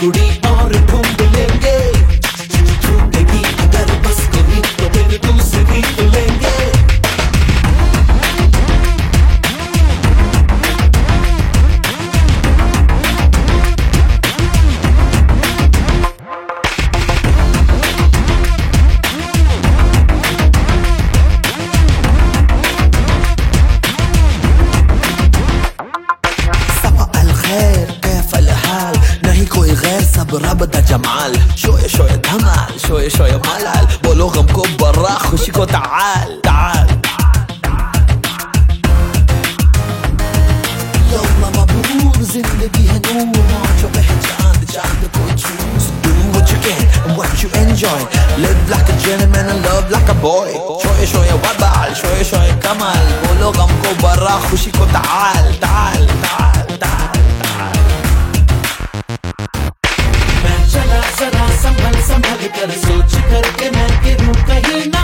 குடிப்பா برابط جمال. شوية شوية دمال شوية شوية ملل. بلوغ مكب براخ وشيكو تعال. تعال. يلا مبرور زندگی نور. جو بهت چند چند کوچوز Do what you can and what you enjoy. Live like a gentleman and love like a boy. وبال تعال. تعال تعال. pero que me nunca hay